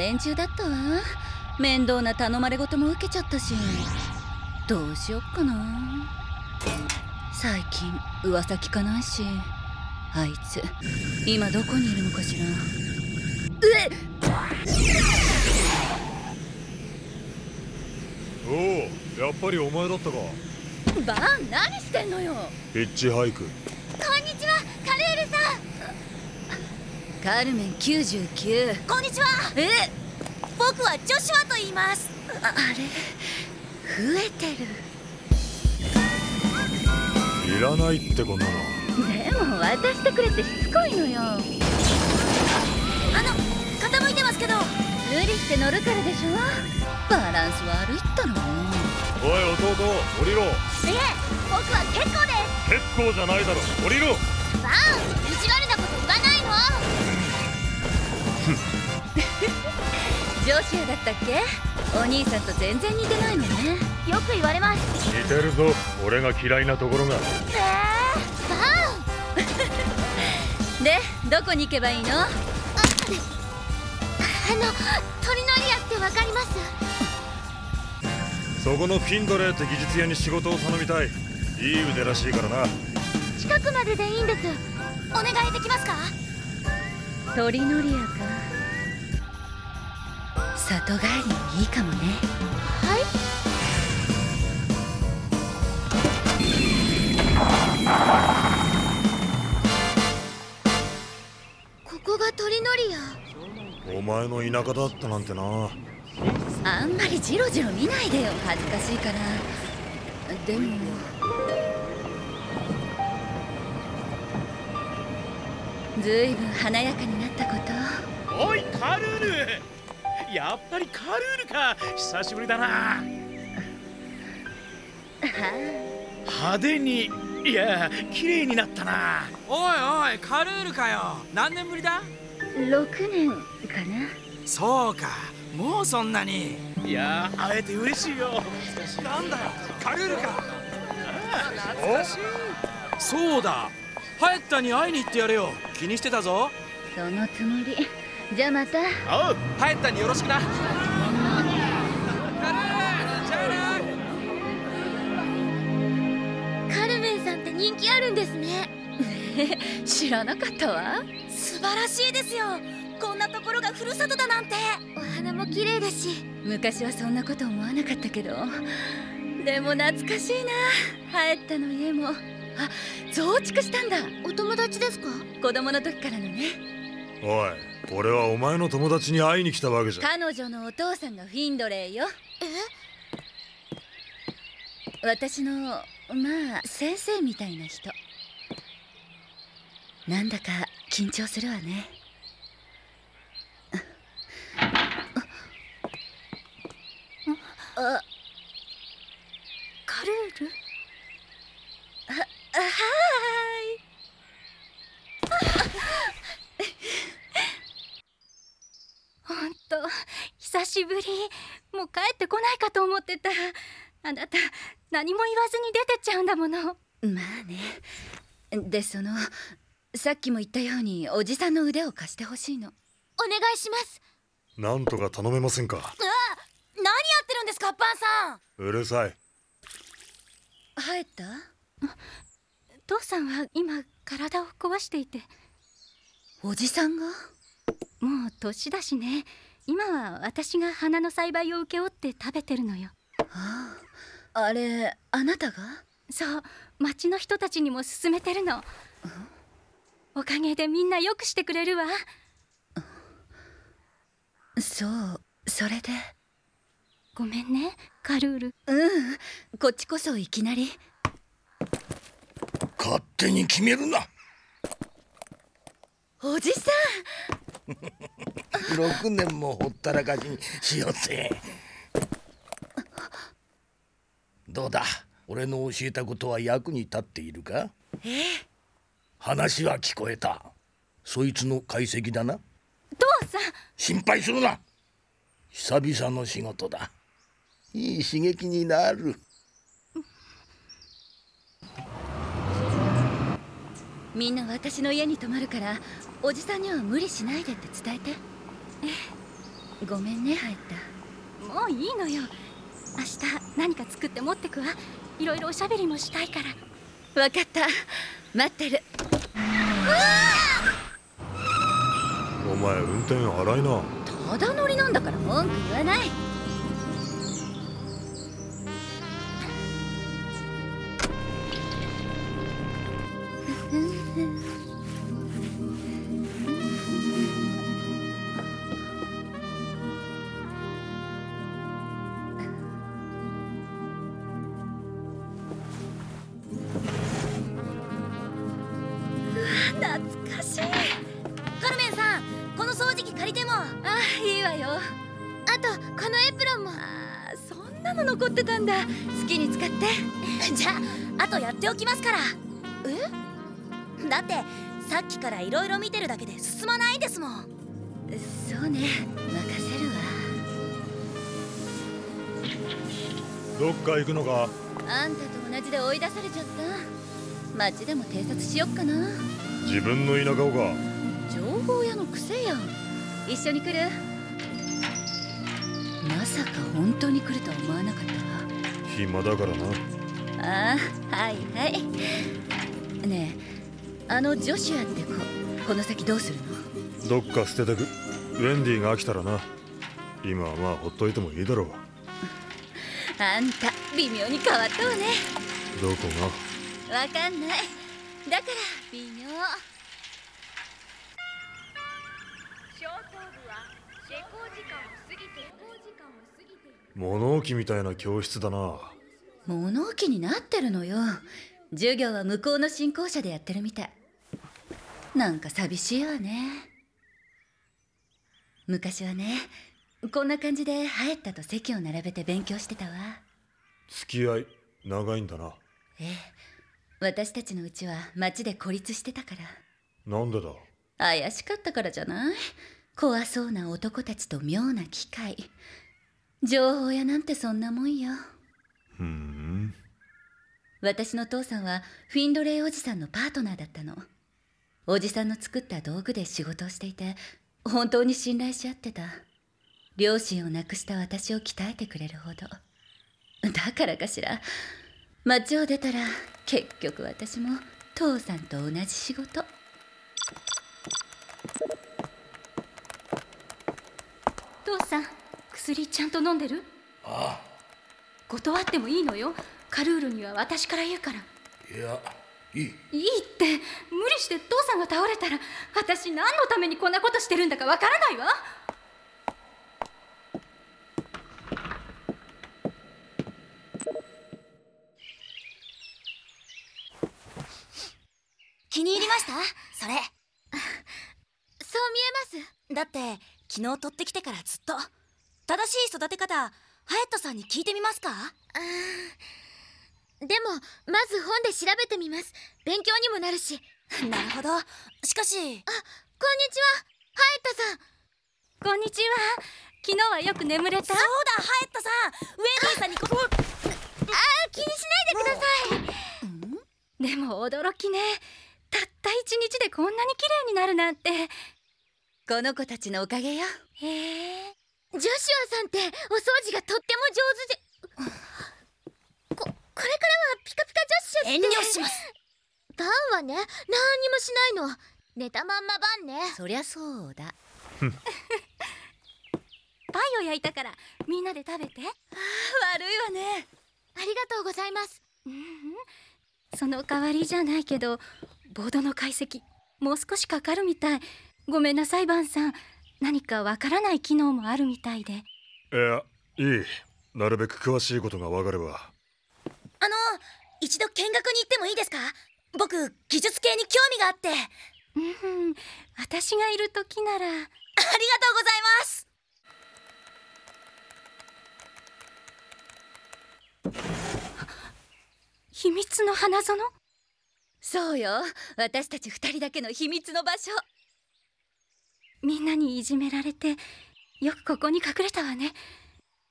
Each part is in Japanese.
連中だったわ。面倒な頼まれ事も受けちゃったし。どうしよっかな。最近噂聞かないし。あいつ今どこにいるのかしら。うえおおやっぱりお前だったか。バーン何してんのよ。ヒッチハイク。こんにちはカルールさんカルメン99こんにちは。え？僕はジョシュアと言います。ああれ？増えてる。いらないってこんなの。でも渡してくれってしつこいのよ。あの傾いてますけど。無理して乗るからでしょ？バランス悪いったのおい弟降りろ。いえ僕は結構です。結構じゃないだろ。降りろ。バーン！意地悪なジョシュアだったっけ？お兄さんと全然似てないのね。よく言われます。似てるぞ。俺が嫌いなところが。えー、バーン でどこに行けばいいの？あのトリノリアってわかります？そこのフィンドレーって技術屋に仕事を頼みたい。いい腕らしいからな。近くまででいいんです。お願いできますか？トリノリアか里帰りもいいかもね。はい。ここがトリノリア。お前の田舎だったなんてな。あんまりジロジロ見ないでよ。恥ずかしいから。でも。ずいぶん華やかになったこと。おいカルー。ルやっぱりカルールか。久しぶりだな。派手に。いや綺麗になったな。おいおいカルールかよ。何年ぶりだ？6年かな。そうか。もうそんなに。いや会えて嬉しいよ。なんだよカルールか。そうだ。ハエッタに会いに行ってやれよ。気にしてたぞ。そのつもりじゃあまた。おうハエッタによろしくな。カルールじゃあなカルメンさんって人気あるんですね。知らなかったわ。素晴らしいですよ。こんなところがふるさとだなんて。お花も綺麗ですし。昔はそんなこと思わなかったけど。でも懐かしいな。帰ったの家も。あ増築したんだ。お友達ですか？子供の時からのねおい俺はお前の友達に会いに来たわけじゃ。彼女のお父さんがフィンドレーよ。私のまあ先生みたいな人。なんだか緊張するわね。あカルールあはほんと久しぶり。もう帰ってこないかと思ってた。あなた何も言わずに出てっちゃうんだもの。まあね。でそのさっきも言ったようにおじさんの腕を貸してほしいの。お願いします。なんとか頼めませんか。うわ何やってるんですかパンさん。うるさい。入った？父さんは今体を壊していて。おじさんが？もう年だしね今は私が花の栽培を請け負って食べてるのよ。あああれあなたが？そう町の人たちにも勧めてるの。おかげでみんなよくしてくれるわ。そうそれで？ごめんねカルール。うんこっちこそいきなり。勝手に決めるな。おじさ 6年もほったらかしにしよって。どうだ？俺の教えたことは役に立っているか？ええ？話は聞こえた。そいつの解析だな。父さん。心配するな。久々の仕事だ。いい刺激になるみんな私の家に泊まるからおじさんには無理しないでって伝えて。ごめんね入ったもういいのよ。明日何か作って持ってくわ。いろいろおしゃべりもしたいから。わかった。待ってる。お前運転荒いな。ただ乗りなんだから文句言わないあいいわよ。あとこのエプロンも。あーそんなの残ってたんだ。好きに使って。じゃああとやっておきますから。え？だってさっきからいろいろ見てるだけで進まないですもん。そうね。任せるわ。どっか行くのか？あんたと同じで追い出されちゃった？町でも偵察しよっかな。自分の田舎をか。情報屋の癖やん一緒に来る？まさか本当に来るとは思わなかったわ。暇だからなああはいはい。ねえあのジョシュアって子この先どうするの？どっか捨ててく。ウェンディが飽きたらな。今はまあほっといてもいいだろう。あんた微妙に変わったわね。どこわかんない。だから微妙物置みたいな教室だな。物置になってるのよ。授業は向こうの新校舎でやってるみたい。なんか寂しいわね。昔はねこんな感じでハエッタと席を並べて勉強してたわ。付き合い長いんだな。ええ。私たちのうちは町で孤立してたから。なんでだ？怪しかったからじゃない？怖そうな男たちと妙な機会情報屋なんてそんなもんよ。ふん。私の父さんはフィンドレイおじさんのパートナーだったの。おじさんの作った道具で仕事をしていて本当に信頼し合ってた。両親を亡くした私を鍛えてくれるほど。だからかしら町を出たら結局私も父さんと同じ仕事。父さん薬ちゃんと飲んでる？あ断ってもいいのよ。カルールには私から言うから。いやいい。いいって。無理して父さんが倒れたら私何のためにこんなことしてるんだかわからないわ。気に入りました？それ。そう見えます。だって昨日取ってきてからずっと正しい育て方ハヤットさんに聞いてみますか？でもまず本で調べてみます。勉強にもなるし。なるほど。しかしこんにちはハエッタさん。こんにちは。昨日はよく眠れた？そうだハヤットさん。ウェンディさんにこあー気にしないでください。でも驚きね。たった一日でこんなに綺麗になるなんて。この子たちのおかげよ。へえジョシュアさんってお掃除がとっても上手で。ここれからはピカピカジョッシュって。遠慮します。バンはね何にもしないの。寝たまんまバンね。そりゃそうだ。パイを焼いたからみんなで食べて。悪いわね。ありがとうございます。うんうん。その代わりじゃないけどボードの解析もう少しかかるみたい。ごめんなさいバンさん何かわからない機能もあるみたいで。いやいい。なるべく詳しいことが分かれば。あの一度見学に行ってもいいですか？僕技術系に興味があって。ありがとううんうん。私がいる時なら。ございます！秘密の花園？そうよ。私たち二人だけの秘密の場所みんなにいじめられてよくここに隠れたわね。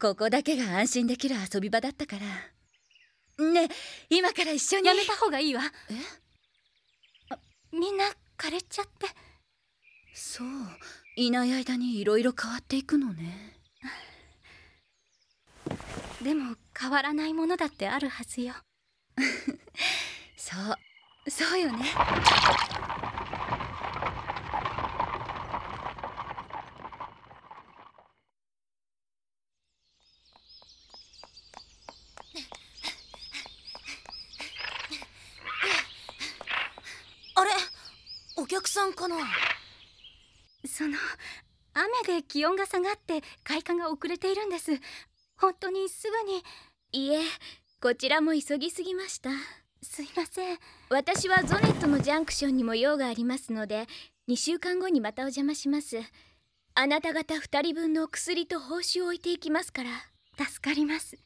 ここだけが安心できる遊び場だったから。ねえ今から一緒に。やめた方がいいわ。え？みんな枯れちゃって。そう。いない間にいろいろ変わっていくのね。でも変わらないものだってあるはずよ。そう。そうよねあれお客さんかな？その雨で気温が下がって開花が遅れているんです。本当にすぐに。いえこちらも急ぎすぎました。すいません。私はゾネットのジャンクションにも用がありますので2週間後にまたお邪魔します。あなた方2人分の薬と報酬を置いていきますから。助かります。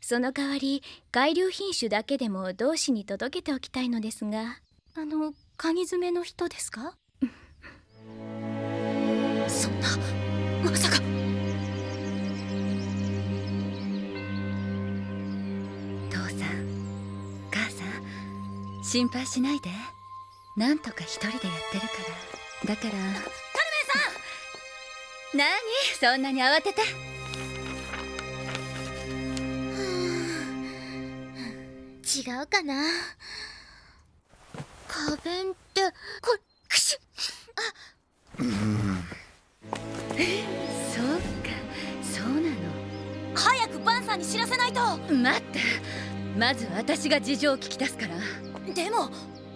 その代わり改良品種だけでも同志に届けておきたいのですが。あの鍵爪の人ですか？そんな。まさか。父さん母さん心配しないで。なんとか一人でやってるから。だから。カルメンさん！なにそんなに慌てて。違うかな花弁ってこくしゅそうかそうな早くバンさんに知らせないと。の待って。まず私が事情を聞き出すから。でも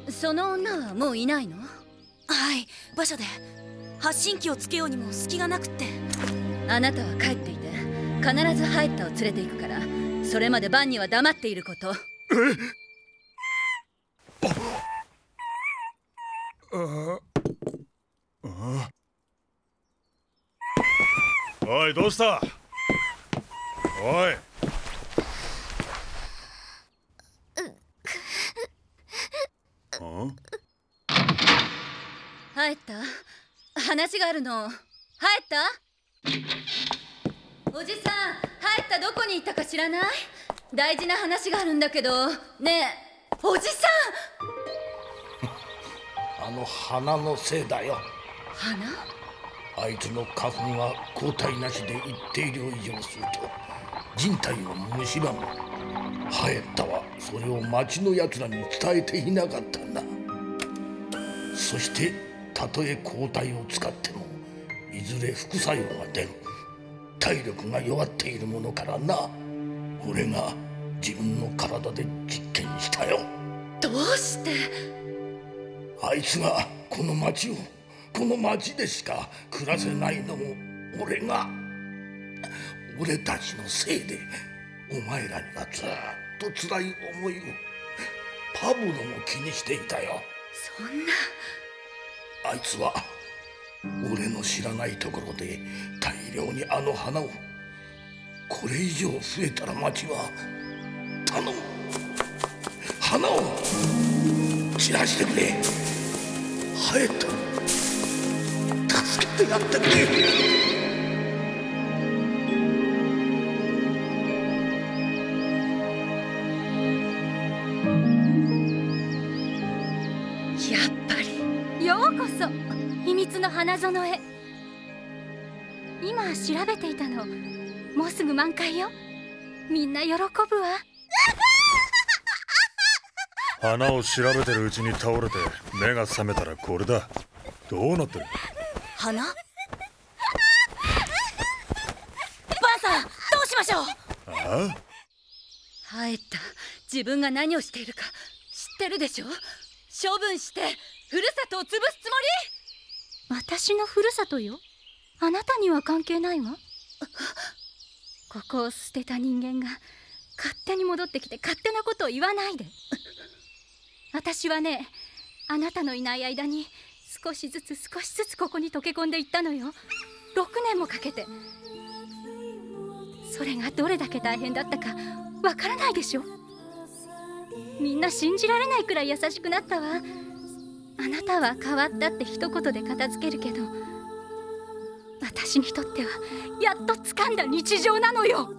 その女はもういないの？はい。馬車で。発信機をつけようにも隙がなくって。あなたは帰っていて必ずハエッタを連れて行くからそれまでバンには黙っていることおいどうした？おい。ハエッタ話があるの。ハエッタおじさんハエッタどこに行ったか知らない？大事な話があるんだけど。ねえおじさん！あの花のせいだよ。花？あいつの花粉が交代なしで一定量以上すると人体を蝕む。ハエッタはそれを町のやつらに伝えていなかったんだ。そしてたとえ抗体を使ってもいずれ副作用が出る。体力が弱っているものからな。俺が自分の体で実験したよ。どうして？あいつがこの町をこの町でしか暮らせないのも俺が俺たちのせいでお前らにはずっと辛い思いをパブロも気にしていたよ。そんな。あいつは俺の知らないところで大量にあの花をこれ以上増えたら町は頼む。花を散らしてくれ。ハエと助けてやってくれ。やっぱり。ようこそ秘密の花園へ。今調べていたのもうすぐ満開よ。みんな喜ぶわ。花を調べてるうちに倒れて目が覚めたらこれだ。どうなってる？花？バンさんどうしましょう？ああ？ハエッタ自分が何をしているか知ってるでしょ？処分してふるさとを潰すつも私のふるさとよ。あなたには関係ないわ。ここを捨てた人間が勝手に戻ってきて勝手なことを言わないで私はねあなたのいない間に少しずつ少しずつここに溶け込んでいったのよ。6年もかけて。それがどれだけ大変だったかわからないでしょ。みんな信じられないくらい優しくなったわ。あなたは変わったって一言で片付けるけど私にとってはやっと掴んだ日常なのよ。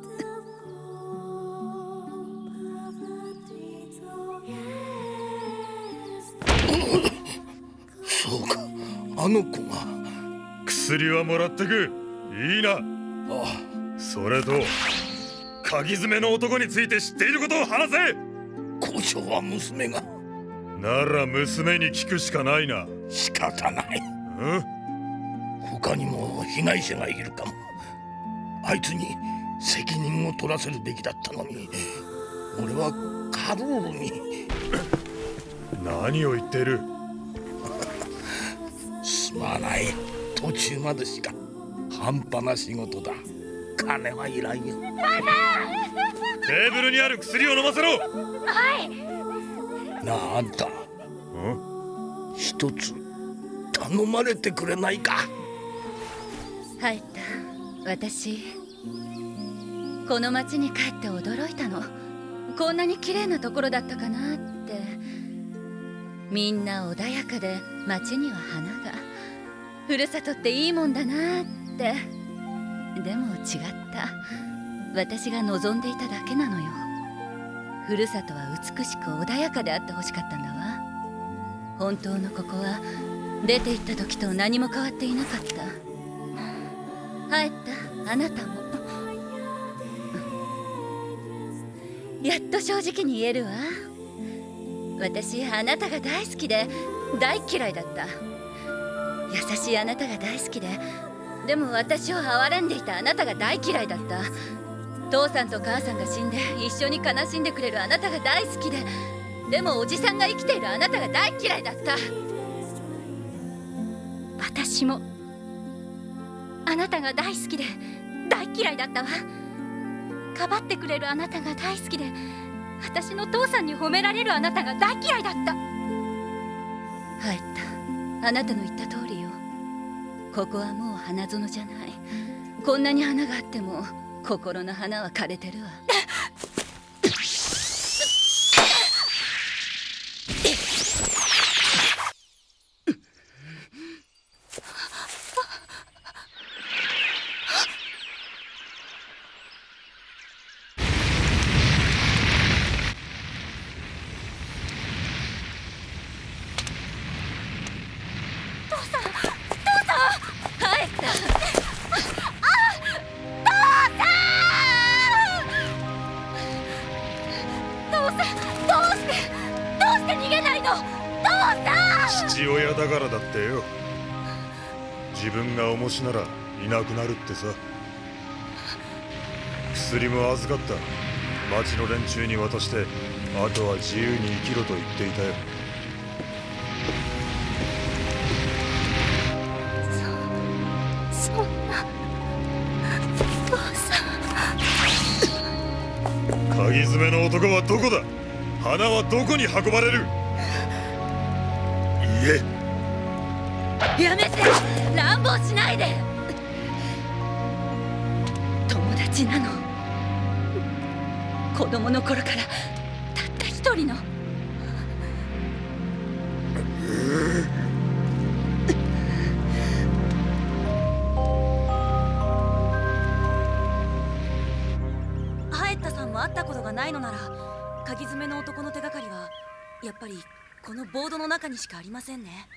あの子が。薬はもらってく。いいな。あそれと鍵詰めの男について知っていることを話せ。交渉は娘が。なら娘に聞くしかないな。仕方ない。うん？他にも被害者がいるかも。あいつに責任を取らせるべきだったのに。俺はカロールに。何を言っている？すまない途中までしか半端な仕事だ。金はいらんよ。テーブルにある薬を飲ませろ。なああんたうん？一つ頼まれてくれないか？入った。私この町に帰って驚いたの。こんなに綺麗なところだったかなって。みんな穏やかで町には花がふるさとっていいもんだなって。でも違った。私が望んでいただけなのよ。ふるさとは美しく穏やかであってほしかったんだわ。本当のここは出て行った時と何も変わっていなかった。帰った。あなたも。やっと正直に言えるわ。私あなたが大好きで大嫌いだった。優しいあなたが大好きで。でも私を憐れんでいたあなたが大嫌いだった。父さんと母さんが死んで一緒に悲しんでくれるあなたが大好きで。でもおじさんが生きているあなたが大嫌いだった。私もあなたが大好きで。大嫌いだったわ。かばってくれるあなたが大好きで。私の父さんに褒められるあなたが大嫌いだった。入ったあなたの言った通りよ。ここはもう花園じゃない。こんなに花があっても心の花は枯れてるわ。自分が重しならいなくなるってさ。薬も預かった。町の連中に渡してあとは自由に生きろと言っていたよ。そんな。父さん鍵詰めの男はどこだ花はどこに運ばれる言えやめて乱暴しないで。友達なの。子供の頃からたった一人の。ハエッタさんも会ったことがないのなら鍵詰めの男の手がかりはやっぱりこのボードの中にしかありませんね。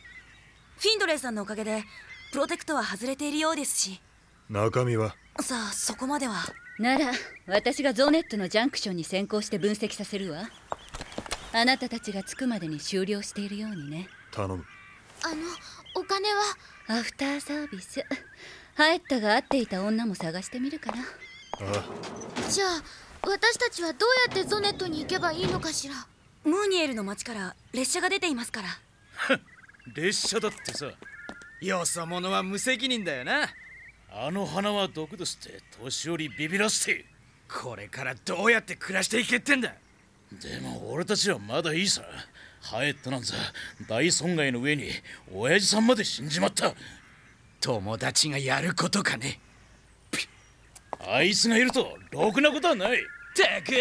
フィンドレイさんのおかげでプロテクトは外れているようですし。中身は？さあそこまでは。なら私がゾネットのジャンクションに先行して分析させるわ。あなたたちが着くまでに終了しているようにね。頼む。あのお金は？アフターサービス。ハエッタが会っていた女も探してみるからあじゃあ私たちはどうやってゾネットに行けばいいのかしら？ムーニエルの町から列車が出ていますから列車だってさ。よそ者は無責任だよな。あの花は毒ですって年寄りビビらせて。これからどうやって暮らしていけってんだ。でも俺たちはまだいいさ。ハエットなんざ大損害の上に親父さんまで死んじまった。友達がやることかね。あいつがいるとろくなことはない。たく。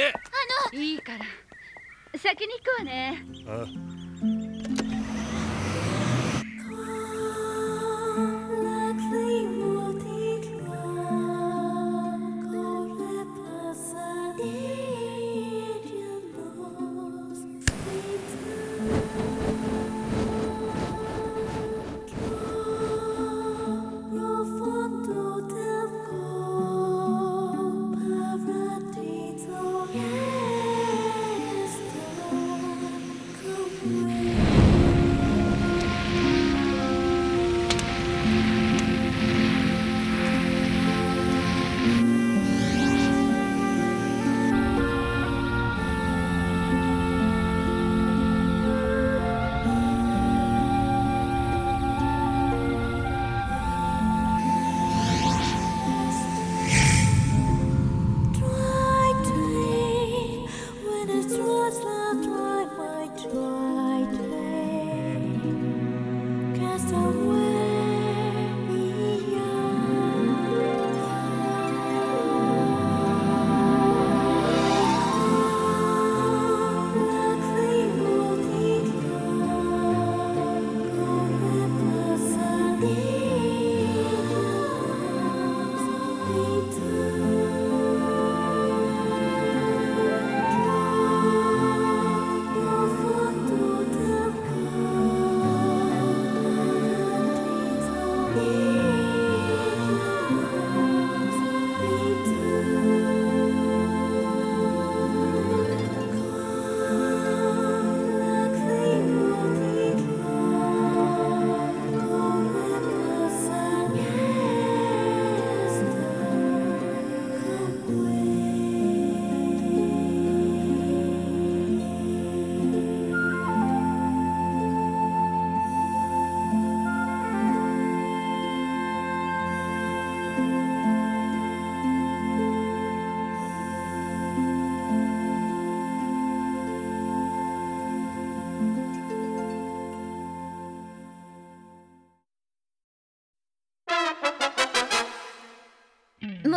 いいから先に行くわね。あ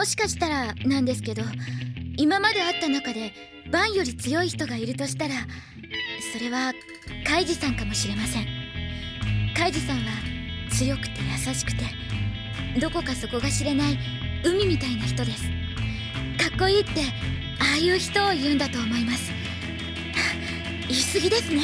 もしかしたらなんですけど今まで会った中でバンより強い人がいるとしたらそれはカイジさんかもしれません。カイジさんは強くて優しくてどこか底が知れない海みたいな人です。かっこいいってああいう人を言うんだと思います。言い過ぎですね。